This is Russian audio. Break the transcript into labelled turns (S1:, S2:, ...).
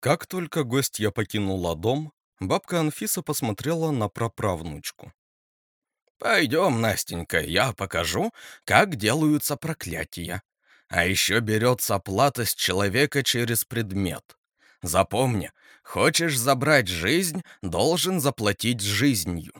S1: Как только гостья покинула дом, бабка Анфиса посмотрела на праправнучку.
S2: «Пойдем, Настенька, я покажу, как делаются проклятия. А еще берется плата с человека через предмет. Запомни, хочешь забрать жизнь, должен заплатить жизнью.